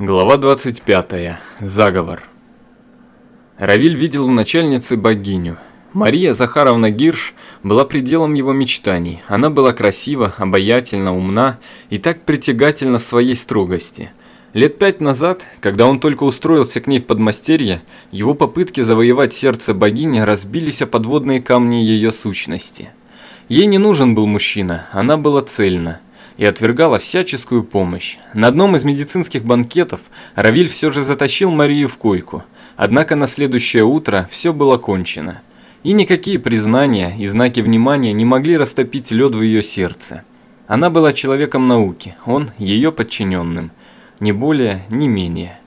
Глава 25. Заговор. Равиль видел в начальнице богиню. Мария Захаровна Гирш была пределом его мечтаний. Она была красива, обаятельна, умна и так притягательна своей строгости. Лет пять назад, когда он только устроился к ней в подмастерье, его попытки завоевать сердце богини разбились о подводные камни ее сущности. Ей не нужен был мужчина, она была цельна и отвергала всяческую помощь. На одном из медицинских банкетов Равиль все же затащил Марию в койку, однако на следующее утро все было кончено. И никакие признания и знаки внимания не могли растопить лед в ее сердце. Она была человеком науки, он ее подчиненным. Ни более, ни менее.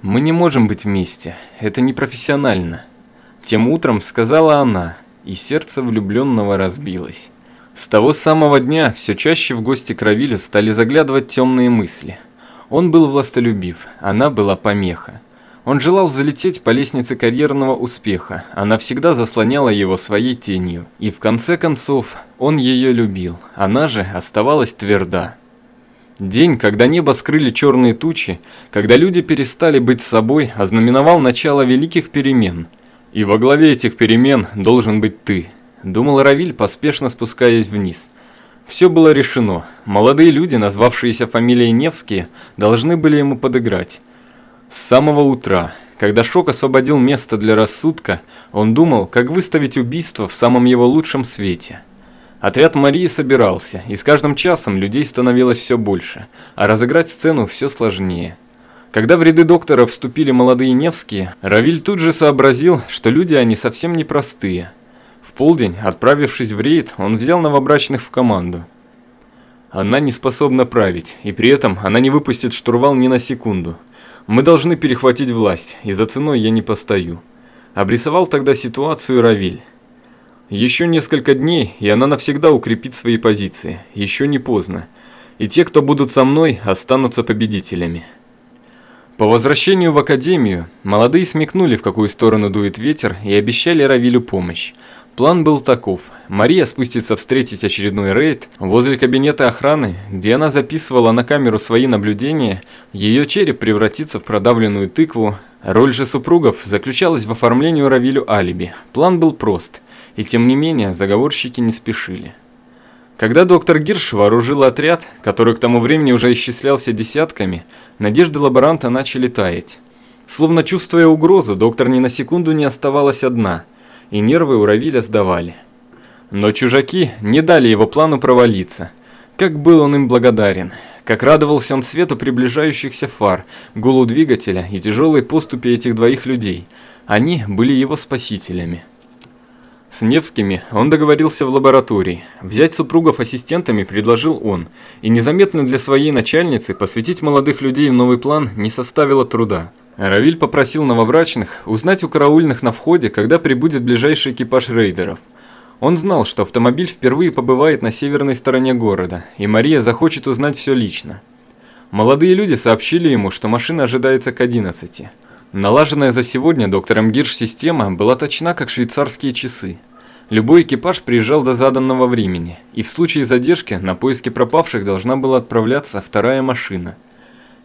«Мы не можем быть вместе, это непрофессионально», – тем утром сказала она, и сердце влюбленного разбилось. С того самого дня все чаще в гости к Равилю стали заглядывать темные мысли. Он был властолюбив, она была помеха. Он желал взлететь по лестнице карьерного успеха, она всегда заслоняла его своей тенью. И в конце концов, он ее любил, она же оставалась тверда. День, когда небо скрыли черные тучи, когда люди перестали быть собой, ознаменовал начало великих перемен. И во главе этих перемен должен быть ты – думал Равиль, поспешно спускаясь вниз. Все было решено. Молодые люди, назвавшиеся фамилией Невские, должны были ему подыграть. С самого утра, когда Шок освободил место для рассудка, он думал, как выставить убийство в самом его лучшем свете. Отряд Марии собирался, и с каждым часом людей становилось все больше, а разыграть сцену все сложнее. Когда в ряды доктора вступили молодые Невские, Равиль тут же сообразил, что люди они совсем непростые – в полдень, отправившись в рейд, он взял новобрачных в команду. Она не способна править, и при этом она не выпустит штурвал ни на секунду. Мы должны перехватить власть, и за ценой я не постою. Обрисовал тогда ситуацию Равиль. Еще несколько дней, и она навсегда укрепит свои позиции. Еще не поздно. И те, кто будут со мной, останутся победителями. По возвращению в академию, молодые смекнули, в какую сторону дует ветер, и обещали Равилю помощь. План был таков. Мария спустится встретить очередной рейд. Возле кабинета охраны, где она записывала на камеру свои наблюдения, ее череп превратится в продавленную тыкву. Роль же супругов заключалась в оформлении Равилю алиби. План был прост, и тем не менее заговорщики не спешили. Когда доктор Гирш вооружил отряд, который к тому времени уже исчислялся десятками, надежды лаборанта начали таять. Словно чувствуя угрозу, доктор ни на секунду не оставалась одна – и нервы у Равиля сдавали. Но чужаки не дали его плану провалиться. Как был он им благодарен. Как радовался он свету приближающихся фар, гулу двигателя и тяжелой поступи этих двоих людей. Они были его спасителями. С Невскими он договорился в лаборатории. Взять супругов ассистентами предложил он, и незаметно для своей начальницы посвятить молодых людей в новый план не составило труда. Равиль попросил новобрачных узнать у караульных на входе, когда прибудет ближайший экипаж рейдеров. Он знал, что автомобиль впервые побывает на северной стороне города, и Мария захочет узнать все лично. Молодые люди сообщили ему, что машина ожидается к 11. Налаженная за сегодня доктором Гирш система была точна, как швейцарские часы. Любой экипаж приезжал до заданного времени, и в случае задержки на поиски пропавших должна была отправляться вторая машина –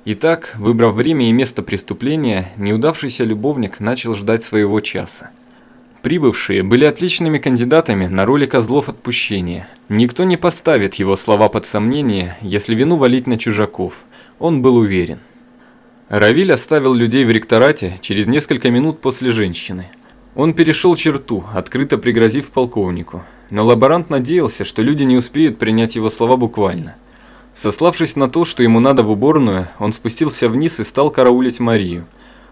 Итак, выбрав время и место преступления, неудавшийся любовник начал ждать своего часа. Прибывшие были отличными кандидатами на роли козлов отпущения. Никто не поставит его слова под сомнение, если вину валить на чужаков. Он был уверен. Равиль оставил людей в ректорате через несколько минут после женщины. Он перешел черту, открыто пригрозив полковнику. Но лаборант надеялся, что люди не успеют принять его слова буквально – Сославшись на то, что ему надо в уборную, он спустился вниз и стал караулить Марию.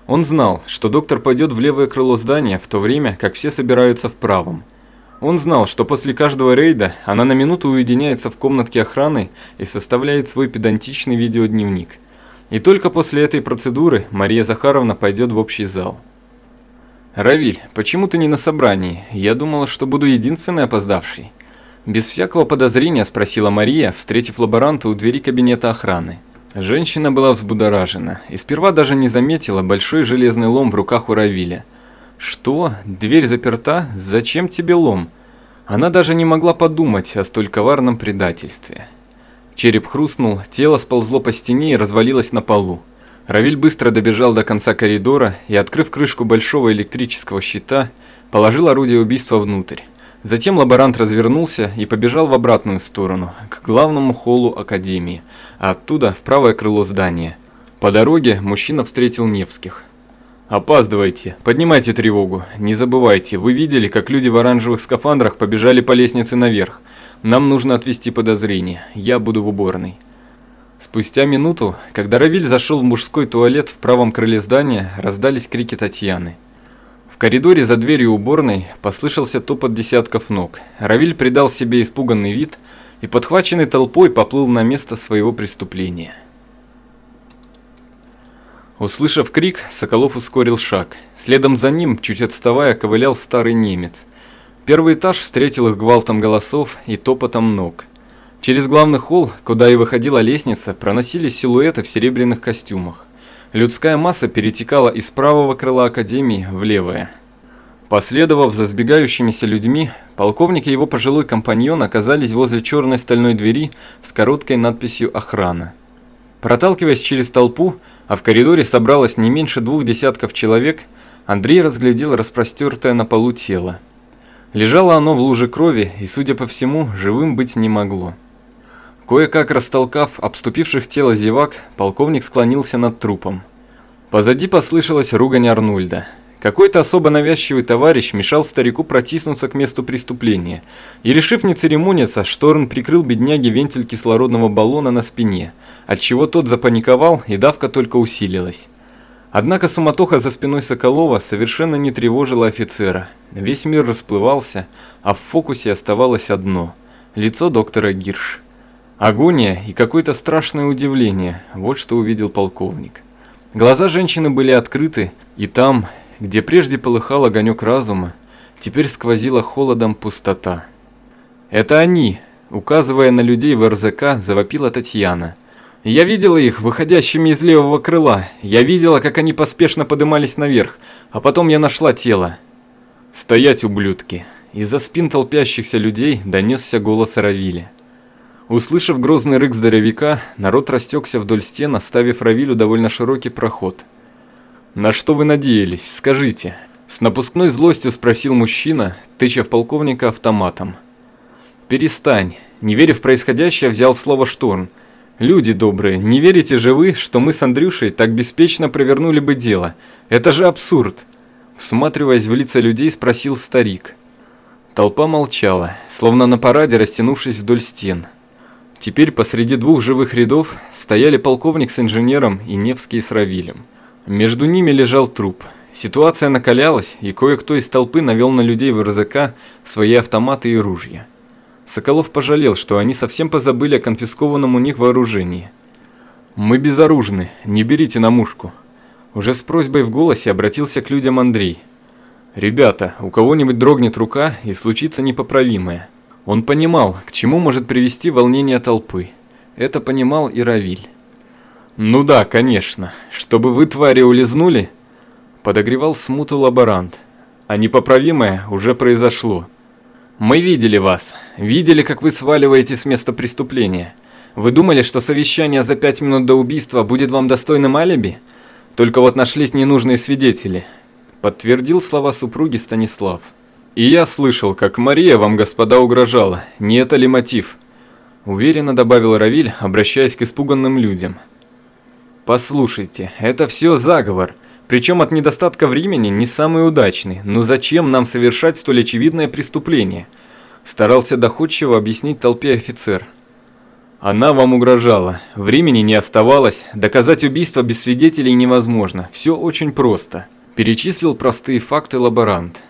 Он знал, что доктор пойдет в левое крыло здания, в то время как все собираются в правом. Он знал, что после каждого рейда она на минуту уединяется в комнатке охраны и составляет свой педантичный видеодневник. И только после этой процедуры Мария Захаровна пойдет в общий зал. «Равиль, почему ты не на собрании? Я думала, что буду единственный опоздавший». Без всякого подозрения спросила Мария, встретив лаборанта у двери кабинета охраны. Женщина была взбудоражена и сперва даже не заметила большой железный лом в руках у Равиля. «Что? Дверь заперта? Зачем тебе лом?» Она даже не могла подумать о столь коварном предательстве. Череп хрустнул, тело сползло по стене и развалилось на полу. Равиль быстро добежал до конца коридора и, открыв крышку большого электрического щита, положил орудие убийства внутрь. Затем лаборант развернулся и побежал в обратную сторону, к главному холлу Академии, а оттуда в правое крыло здания. По дороге мужчина встретил Невских. «Опаздывайте, поднимайте тревогу. Не забывайте, вы видели, как люди в оранжевых скафандрах побежали по лестнице наверх. Нам нужно отвести подозрение. Я буду в уборной». Спустя минуту, когда Равиль зашел в мужской туалет в правом крыле здания, раздались крики Татьяны. В коридоре за дверью уборной послышался топот десятков ног. Равиль придал себе испуганный вид и, подхваченный толпой, поплыл на место своего преступления. Услышав крик, Соколов ускорил шаг. Следом за ним, чуть отставая, ковылял старый немец. Первый этаж встретил их гвалтом голосов и топотом ног. Через главный холл, куда и выходила лестница, проносились силуэты в серебряных костюмах. Людская масса перетекала из правого крыла Академии в левое. Последовав за сбегающимися людьми, полковник и его пожилой компаньон оказались возле черной стальной двери с короткой надписью «Охрана». Проталкиваясь через толпу, а в коридоре собралось не меньше двух десятков человек, Андрей разглядел распростертое на полу тело. Лежало оно в луже крови и, судя по всему, живым быть не могло. Кое-как растолкав обступивших тело зевак, полковник склонился над трупом. Позади послышалась ругань Арнольда. Какой-то особо навязчивый товарищ мешал старику протиснуться к месту преступления, и, решив не церемониться, Шторн прикрыл бедняге вентиль кислородного баллона на спине – отчего тот запаниковал и давка только усилилась. Однако суматоха за спиной Соколова совершенно не тревожила офицера. Весь мир расплывался, а в фокусе оставалось одно – лицо доктора Гирш. Агония и какое-то страшное удивление – вот что увидел полковник. Глаза женщины были открыты, и там, где прежде полыхал огонек разума, теперь сквозила холодом пустота. «Это они!» – указывая на людей в РЗК, завопила Татьяна – я видела их, выходящими из левого крыла. Я видела, как они поспешно подымались наверх, а потом я нашла тело. Стоять, ублюдки. Из-за спин толпящихся людей донесся голос Равиля. Услышав грозный рык здоровяка, народ растекся вдоль стен, оставив Равилю довольно широкий проход. «На что вы надеялись? Скажите?» С напускной злостью спросил мужчина, тыча в полковника автоматом. «Перестань». Не веря в происходящее, взял слово Шторм – Люди добрые, не верите же вы, что мы с Андрюшей так беспечно провернули бы дело? Это же абсурд!» Всматриваясь в лица людей, спросил старик. Толпа молчала, словно на параде, растянувшись вдоль стен. Теперь посреди двух живых рядов стояли полковник с инженером и Невский с Равилем. Между ними лежал труп. Ситуация накалялась, и кое-кто из толпы навел на людей в РЗК свои автоматы и ружья. Соколов пожалел, что они совсем позабыли о конфискованном у них вооружении. «Мы безоружны, не берите на мушку». Уже с просьбой в голосе обратился к людям Андрей. «Ребята, у кого-нибудь дрогнет рука и случится непоправимое». Он понимал, к чему может привести волнение толпы. Это понимал и Равиль. «Ну да, конечно. Чтобы вы, твари, улизнули?» Подогревал смуту лаборант. А непоправимое уже произошло. Мы видели вас. Видели, как вы сваливаете с места преступления. Вы думали, что совещание за пять минут до убийства будет вам достойным алиби? Только вот нашлись ненужные свидетели. Подтвердил слова супруги Станислав. И я слышал, как Мария вам, господа, угрожала. Не это ли мотив? Уверенно добавил Равиль, обращаясь к испуганным людям. Послушайте, это все заговор. Причем от недостатка времени не самый удачный. Но зачем нам совершать столь очевидное преступление? Старался доходчиво объяснить толпе офицер. Она вам угрожала. Времени не оставалось. Доказать убийство без свидетелей невозможно. Все очень просто. Перечислил простые факты лаборант.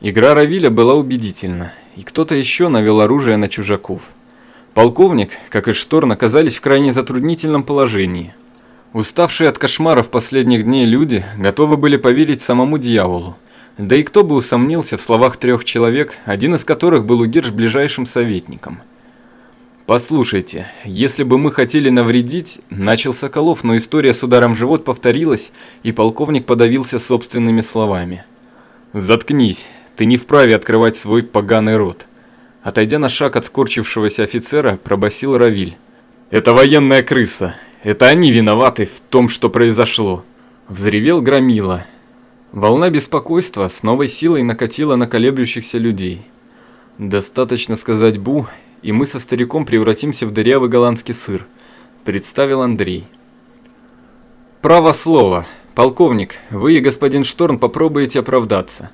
Игра Равиля была убедительна. И кто-то еще навел оружие на чужаков. Полковник, как и Шторн, оказались в крайне затруднительном положении – Уставшие от кошмаров последних дней люди готовы были поверить самому дьяволу. Да и кто бы усомнился в словах трех человек, один из которых был у Гирш ближайшим советником. «Послушайте, если бы мы хотели навредить...» – начал Соколов, но история с ударом в живот повторилась, и полковник подавился собственными словами. «Заткнись, ты не вправе открывать свой поганый рот». Отойдя на шаг от скорчившегося офицера, пробасил Равиль. Это военная крыса. Это они виноваты в том, что произошло. Взревел Громила. Волна беспокойства с новой силой накатила на колеблющихся людей. Достаточно сказать «бу», и мы со стариком превратимся в дырявый голландский сыр, представил Андрей. Право слово. Полковник, вы и господин Шторн попробуете оправдаться.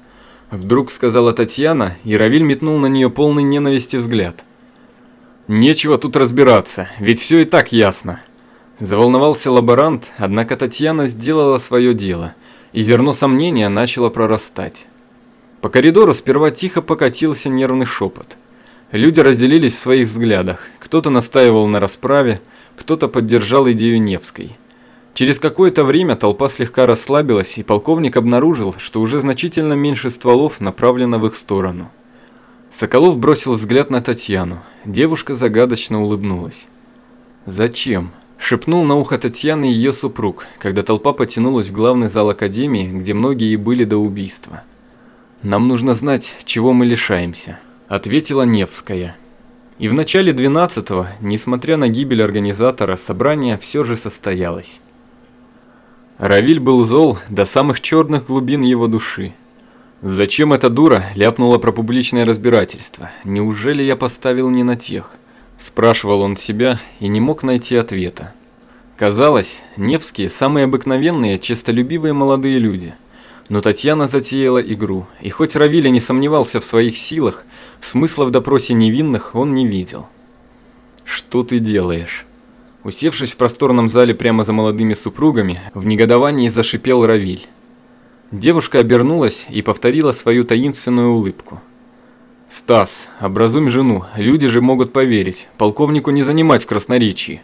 Вдруг сказала Татьяна, и Равиль метнул на нее полный ненависти взгляд. Нечего тут разбираться, ведь все и так ясно. Заволновался лаборант, однако Татьяна сделала свое дело, и зерно сомнения начало прорастать. По коридору сперва тихо покатился нервный шепот. Люди разделились в своих взглядах. Кто-то настаивал на расправе, кто-то поддержал идею Невской. Через какое-то время толпа слегка расслабилась, и полковник обнаружил, что уже значительно меньше стволов направлено в их сторону. Соколов бросил взгляд на Татьяну. Девушка загадочно улыбнулась. «Зачем?» – шепнул на ухо Татьяны ее супруг, когда толпа потянулась в главный зал Академии, где многие и были до убийства. «Нам нужно знать, чего мы лишаемся» ответила Невская. И в начале 12-го, несмотря на гибель организатора, собрание все же состоялось. Равиль был зол до самых черных глубин его души. Зачем эта дура ляпнула про публичное разбирательство? Неужели я поставил не на тех? Спрашивал он себя и не мог найти ответа. Казалось, Невские самые обыкновенные, честолюбивые молодые люди – но Татьяна затеяла игру, и хоть Равиля не сомневался в своих силах, смысла в допросе невинных он не видел. «Что ты делаешь?» Усевшись в просторном зале прямо за молодыми супругами, в негодовании зашипел Равиль. Девушка обернулась и повторила свою таинственную улыбку. «Стас, образуй жену, люди же могут поверить, полковнику не занимать в красноречии».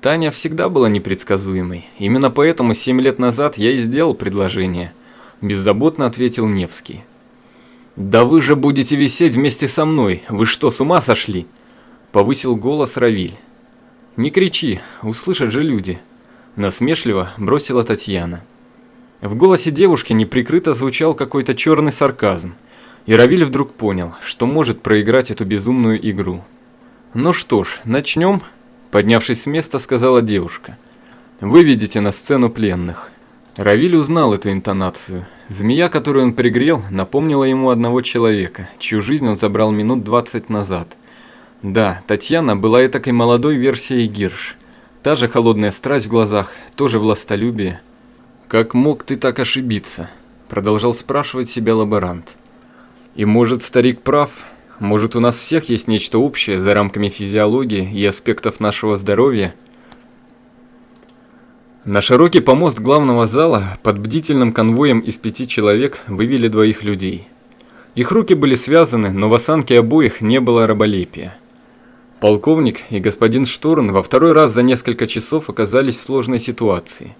Таня всегда была непредсказуемой, именно поэтому семь лет назад я и сделал предложение – беззаботно ответил Невский. «Да вы же будете висеть вместе со мной, вы что, с ума сошли?» Повысил голос Равиль. «Не кричи, услышат же люди», насмешливо бросила Татьяна. В голосе девушки неприкрыто звучал какой-то черный сарказм, и Равиль вдруг понял, что может проиграть эту безумную игру. «Ну что ж, начнем?» Поднявшись с места, сказала девушка. «Выведите на сцену пленных». Равиль узнал эту интонацию. Змея, которую он пригрел, напомнила ему одного человека, чью жизнь он забрал минут 20 назад. Да, Татьяна была и такой молодой версией Гирш. Та же холодная страсть в глазах, тоже властолюбие. «Как мог ты так ошибиться?» – продолжал спрашивать себя лаборант. «И может старик прав? Может у нас всех есть нечто общее за рамками физиологии и аспектов нашего здоровья?» На широкий помост главного зала под бдительным конвоем из пяти человек вывели двоих людей. Их руки были связаны, но в осанке обоих не было раболепия. Полковник и господин Шторн во второй раз за несколько часов оказались в сложной ситуации.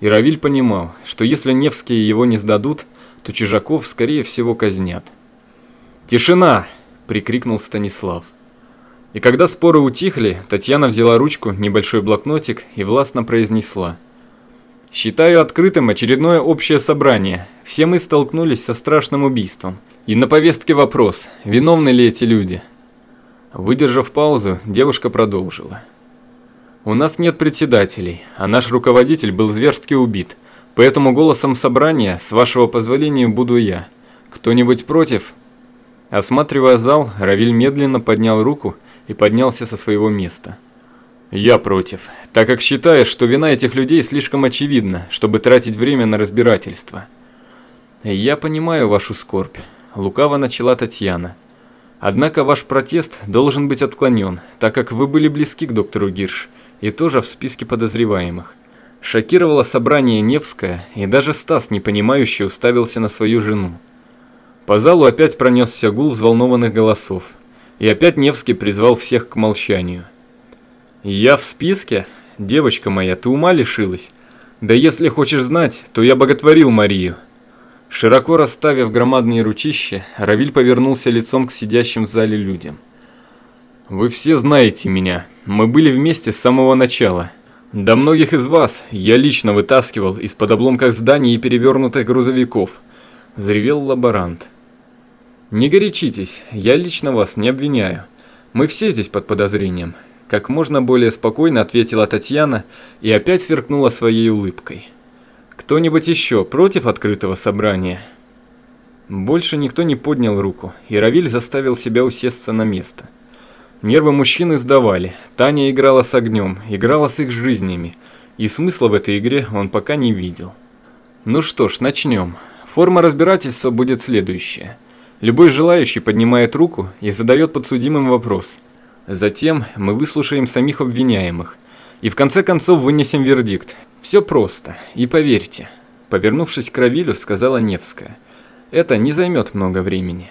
И Равиль понимал, что если Невские его не сдадут, то чужаков скорее всего казнят. «Тишина!» – прикрикнул Станислав. И когда споры утихли, Татьяна взяла ручку, небольшой блокнотик и властно произнесла – Считаю открытым очередное общее собрание. Все мы столкнулись со страшным убийством. И на повестке вопрос, виновны ли эти люди? Выдержав паузу, девушка продолжила. У нас нет председателей, а наш руководитель был зверски убит. Поэтому голосом собрания, с вашего позволения, буду я. Кто-нибудь против? Осматривая зал, Равиль медленно поднял руку и поднялся со своего места. Я против, так как считаю, что вина этих людей слишком очевидна, чтобы тратить время на разбирательство. Я понимаю вашу скорбь, лукаво начала Татьяна. Однако ваш протест должен быть отклонен, так как вы были близки к доктору Гирш и тоже в списке подозреваемых. Шокировало собрание Невское, и даже Стас, непонимающе, уставился на свою жену. По залу опять пронесся гул взволнованных голосов, и опять Невский призвал всех к молчанию – «Я в списке? Девочка моя, ты ума лишилась? Да если хочешь знать, то я боготворил Марию». Широко расставив громадные ручища, Равиль повернулся лицом к сидящим в зале людям. «Вы все знаете меня. Мы были вместе с самого начала. До многих из вас я лично вытаскивал из-под обломков зданий и перевернутых грузовиков», – взревел лаборант. «Не горячитесь, я лично вас не обвиняю. Мы все здесь под подозрением. как можно более спокойно ответила Татьяна и опять сверкнула своей улыбкой. Кто-нибудь еще против открытого собрания? Больше никто не поднял руку, и Равиль заставил себя усесться на место. Нервы мужчины сдавали, Таня играла с огнем, играла с их жизнями, и смысла в этой игре он пока не видел. Ну что ж, начнем. Форма разбирательства будет следующая. Любой желающий поднимает руку и задает подсудимым вопрос. Затем мы выслушаем самих обвиняемых. И в конце концов вынесем вердикт. Все просто. И поверьте. Повернувшись к Равилю, сказала Невская. Это не займет много времени.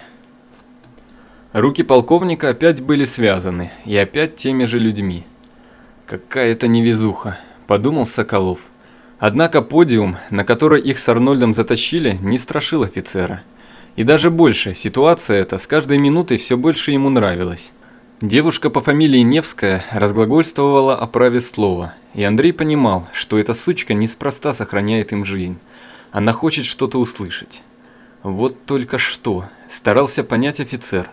Руки полковника опять были связаны, и опять теми же людьми. Какая-то невезуха, подумал Соколов. Однако подиум, на который их с Арнольдом затащили, не страшил офицера. И даже больше, ситуация эта с каждой минутой все больше ему нравилась. Девушка по фамилии Невская разглагольствовала о праве слова, и Андрей понимал, что эта сучка неспроста сохраняет им жизнь. Она хочет что-то услышать. Вот только что, старался понять офицер.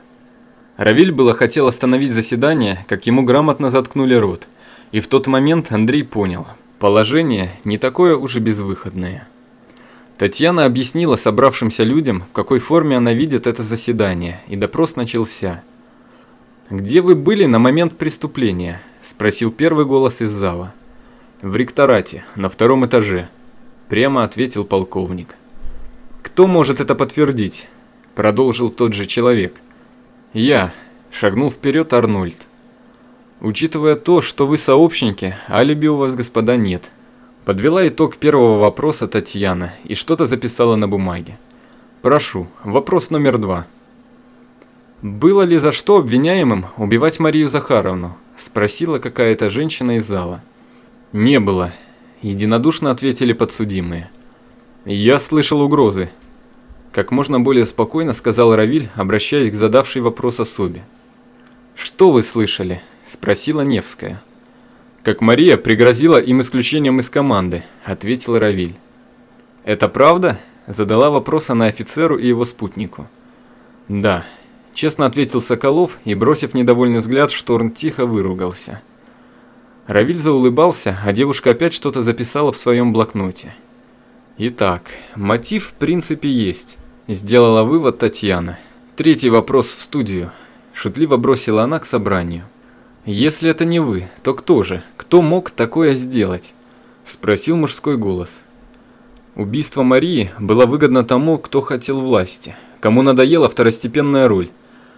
Равиль было хотел остановить заседание, как ему грамотно заткнули рот. И в тот момент Андрей понял, положение не такое уже безвыходное. Татьяна объяснила собравшимся людям, в какой форме она видит это заседание, и допрос начался. «Где вы были на момент преступления?» – спросил первый голос из зала. «В ректорате, на втором этаже», – прямо ответил полковник. «Кто может это подтвердить?» – продолжил тот же человек. «Я», – шагнул вперед Арнольд. «Учитывая то, что вы сообщники, алиби у вас, господа, нет», Подвела итог первого вопроса Татьяна и что-то записала на бумаге. Прошу, вопрос номер два. Было ли за что обвиняемым убивать Марию Захаровну? Спросила какая-то женщина из зала. Не было, единодушно ответили подсудимые. Я слышал угрозы. Как можно более спокойно сказал Равиль, обращаясь к задавшей вопрос особе. Что вы слышали? Спросила Невская. «Как Мария пригрозила им исключением из команды», – ответил Равиль. «Это правда?» – задала вопрос она офицеру и его спутнику. «Да», – честно ответил Соколов и, бросив недовольный взгляд, Шторн тихо выругался. Равиль заулыбался, а девушка опять что-то записала в своем блокноте. «Итак, мотив в принципе есть», – сделала вывод Татьяна. «Третий вопрос в студию», – шутливо бросила она к собранию. «Если это не вы, то кто же? Кто мог такое сделать?» – спросил мужской голос. Убийство Марии было выгодно тому, кто хотел власти, кому надоела второстепенная роль,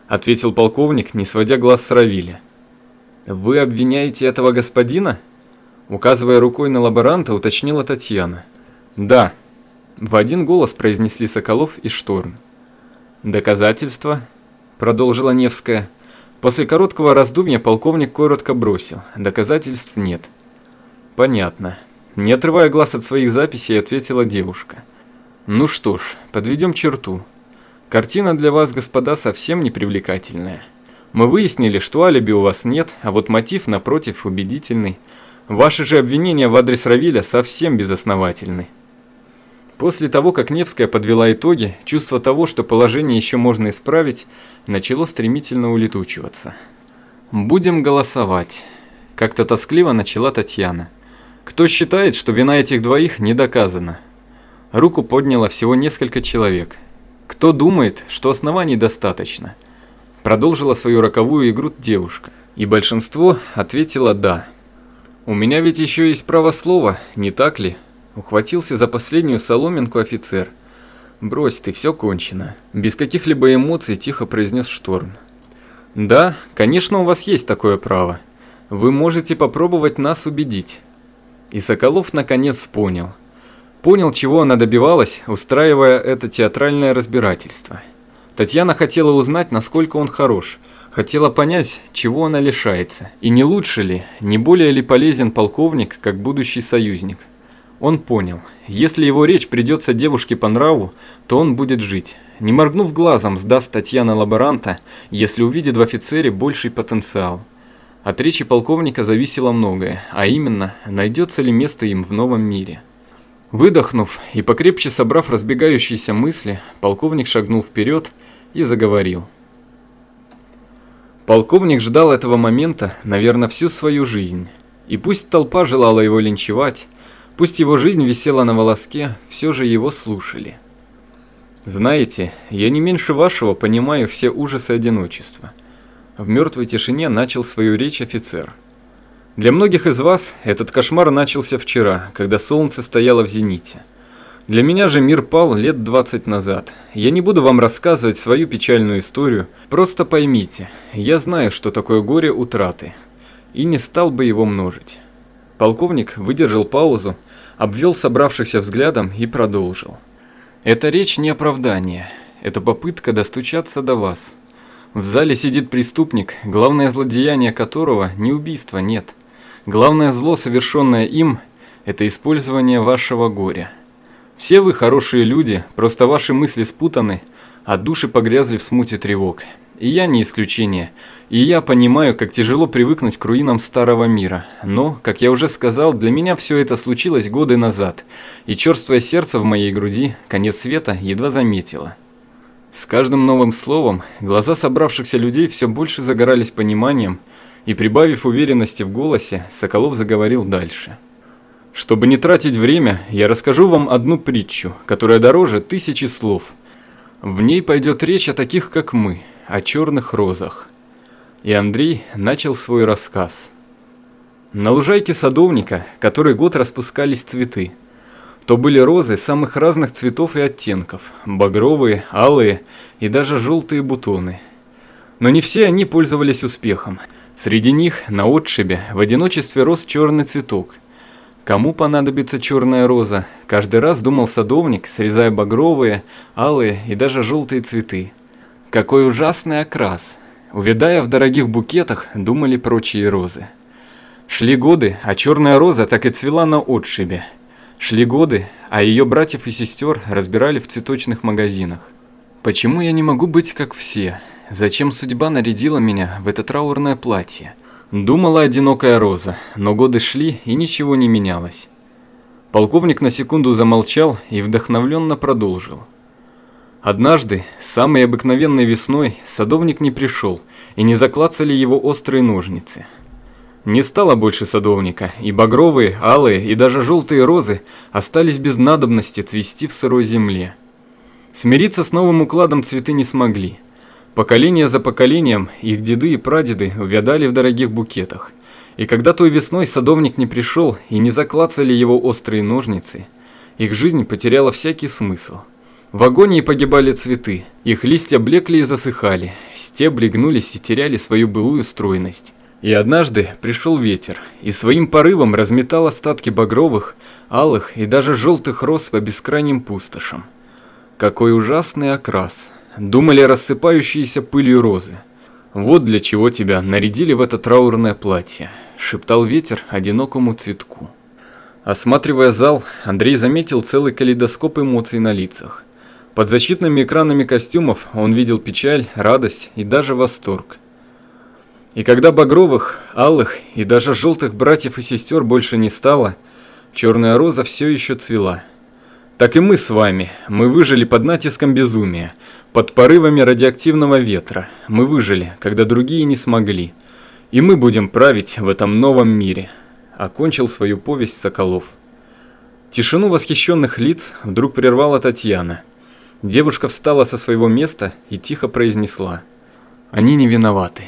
ответил полковник, не сводя глаз с Равиля. «Вы обвиняете этого господина?» Указывая рукой на лаборанта, уточнила Татьяна. «Да», – в один голос произнесли Соколов и Шторм. «Доказательства?» – продолжила Невская. После короткого раздумья полковник коротко бросил. Доказательств нет. Понятно. Не отрывая глаз от своих записей, ответила девушка. Ну что ж, подведем черту. Картина для вас, господа, совсем не привлекательная. Мы выяснили, что алиби у вас нет, а вот мотив, напротив, убедительный. Ваши же обвинения в адрес Равиля совсем безосновательны. После того, как Невская подвела итоги, чувство того, что положение еще можно исправить, начало стремительно улетучиваться. «Будем голосовать», – как-то тоскливо начала Татьяна. «Кто считает, что вина этих двоих не доказана?» Руку подняло всего несколько человек. «Кто думает, что оснований достаточно?» Продолжила свою роковую игру девушка, и большинство ответило «да». «У меня ведь еще есть право слова, не так ли?» Ухватился за последнюю соломинку офицер. «Брось ты, все кончено», – без каких-либо эмоций тихо произнес Шторм. «Да, конечно, у вас есть такое право. Вы можете попробовать нас убедить». И Соколов наконец понял. Понял, чего она добивалась, устраивая это театральное разбирательство. Татьяна хотела узнать, насколько он хорош, хотела понять, чего она лишается, и не лучше ли, не более ли полезен полковник, как будущий союзник. Он понял, если его речь придется девушке по нраву, то он будет жить. Не моргнув глазом, сдаст Татьяна лаборанта, если увидит в офицере больший потенциал. От речи полковника зависело многое, а именно, найдется ли место им в новом мире. Выдохнув и покрепче собрав разбегающиеся мысли, полковник шагнул вперед и заговорил. Полковник ждал этого момента, наверное, всю свою жизнь. И пусть толпа желала его линчевать, пусть его жизнь висела на волоске, все же его слушали. Знаете, я не меньше вашего понимаю все ужасы одиночества. В мертвой тишине начал свою речь офицер. Для многих из вас этот кошмар начался вчера, когда солнце стояло в зените. Для меня же мир пал лет 20 назад. Я не буду вам рассказывать свою печальную историю, просто поймите, я знаю, что такое горе утраты, и не стал бы его множить. Полковник выдержал паузу, обвел собравшихся взглядом и продолжил. Эта речь не оправдание, это попытка достучаться до вас. В зале сидит преступник, главное злодеяние которого не убийство, нет. Главное зло, совершенное им, это использование вашего горя. Все вы хорошие люди, просто ваши мысли спутаны, а души погрязли в смуте тревог. И я не исключение. И я понимаю, как тяжело привыкнуть к руинам старого мира. Но, как я уже сказал, для меня все это случилось годы назад. И черствое сердце в моей груди конец света едва заметило. С каждым новым словом глаза собравшихся людей все больше загорались пониманием, и прибавив уверенности в голосе, Соколов заговорил дальше. Чтобы не тратить время, я расскажу вам одну притчу, которая дороже тысячи слов. В ней пойдет речь о таких, как мы, о черных розах. И Андрей начал свой рассказ. На лужайке садовника, который год распускались цветы. То были розы самых разных цветов и оттенков, багровые, алые и даже желтые бутоны. Но не все они пользовались успехом. Среди них на отшибе в одиночестве рос черный цветок – Кому понадобится черная роза? Каждый раз думал садовник, срезая багровые, алые и даже желтые цветы. Какой ужасный окрас! Увидая в дорогих букетах, думали прочие розы. Шли годы, а черная роза так и цвела на отшибе. Шли годы, а ее братьев и сестер разбирали в цветочных магазинах. Почему я не могу быть как все? Зачем судьба нарядила меня в это траурное платье? Думала одинокая роза, но годы шли и ничего не менялось. Полковник на секунду замолчал и вдохновленно продолжил. Однажды, самой обыкновенной весной, садовник не пришел, и не заклацали его острые ножницы. Не стало больше садовника, и багровые, алые и даже желтые розы остались без надобности цвести в сырой земле. Смириться с новым укладом цветы не смогли – Поколение за поколением их деды и прадеды увядали в дорогих букетах. И когда той весной садовник не пришел и не заклацали его острые ножницы, их жизнь потеряла всякий смысл. В агонии погибали цветы, их листья блекли и засыхали, стебли гнулись и теряли свою былую стройность. И однажды пришел ветер, и своим порывом разметал остатки багровых, алых и даже желтых роз по бескрайним пустошам. Какой ужасный окрас! думали рассыпающиеся пылью розы. «Вот для чего тебя нарядили в это траурное платье», – шептал ветер одинокому цветку. Осматривая зал, Андрей заметил целый калейдоскоп эмоций на лицах. Под защитными экранами костюмов он видел печаль, радость и даже восторг. И когда багровых, алых и даже желтых братьев и сестер больше не стало, черная роза все еще цвела – так и мы с вами. Мы выжили под натиском безумия, под порывами радиоактивного ветра. Мы выжили, когда другие не смогли. И мы будем править в этом новом мире. Окончил свою повесть Соколов. Тишину восхищенных лиц вдруг прервала Татьяна. Девушка встала со своего места и тихо произнесла. Они не виноваты.